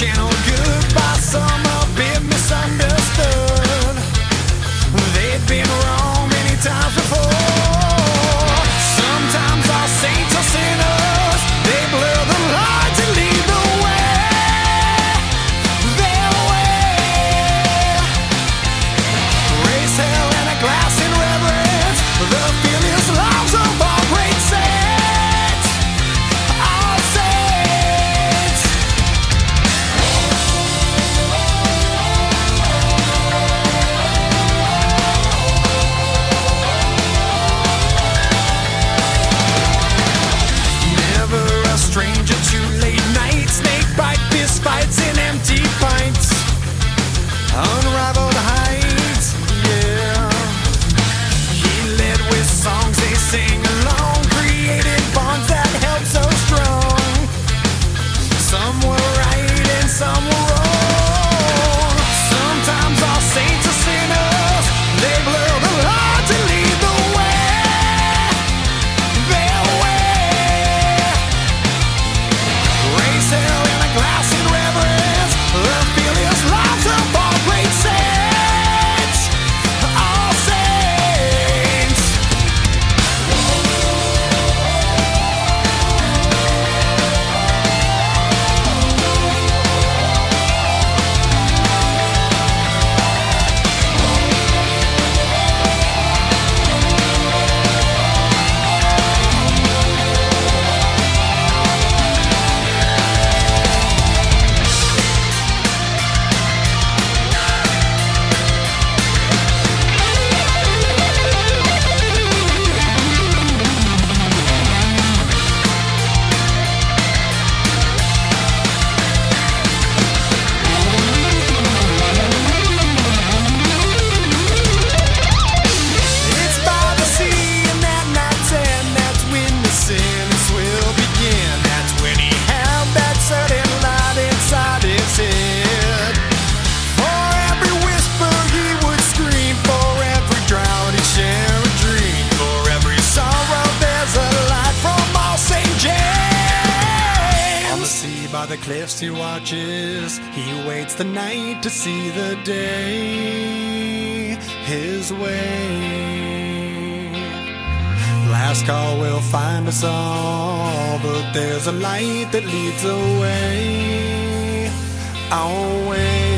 channel. The cliffs he watches. He waits the night to see the day his way. Last call will find us all, but there's a light that leads away. Our way.